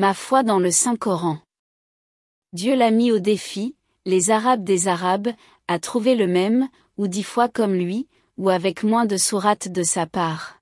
Ma foi dans le Saint-Coran. Dieu l'a mis au défi, les Arabes des Arabes, à trouver le même, ou dix fois comme lui, ou avec moins de sourates de sa part.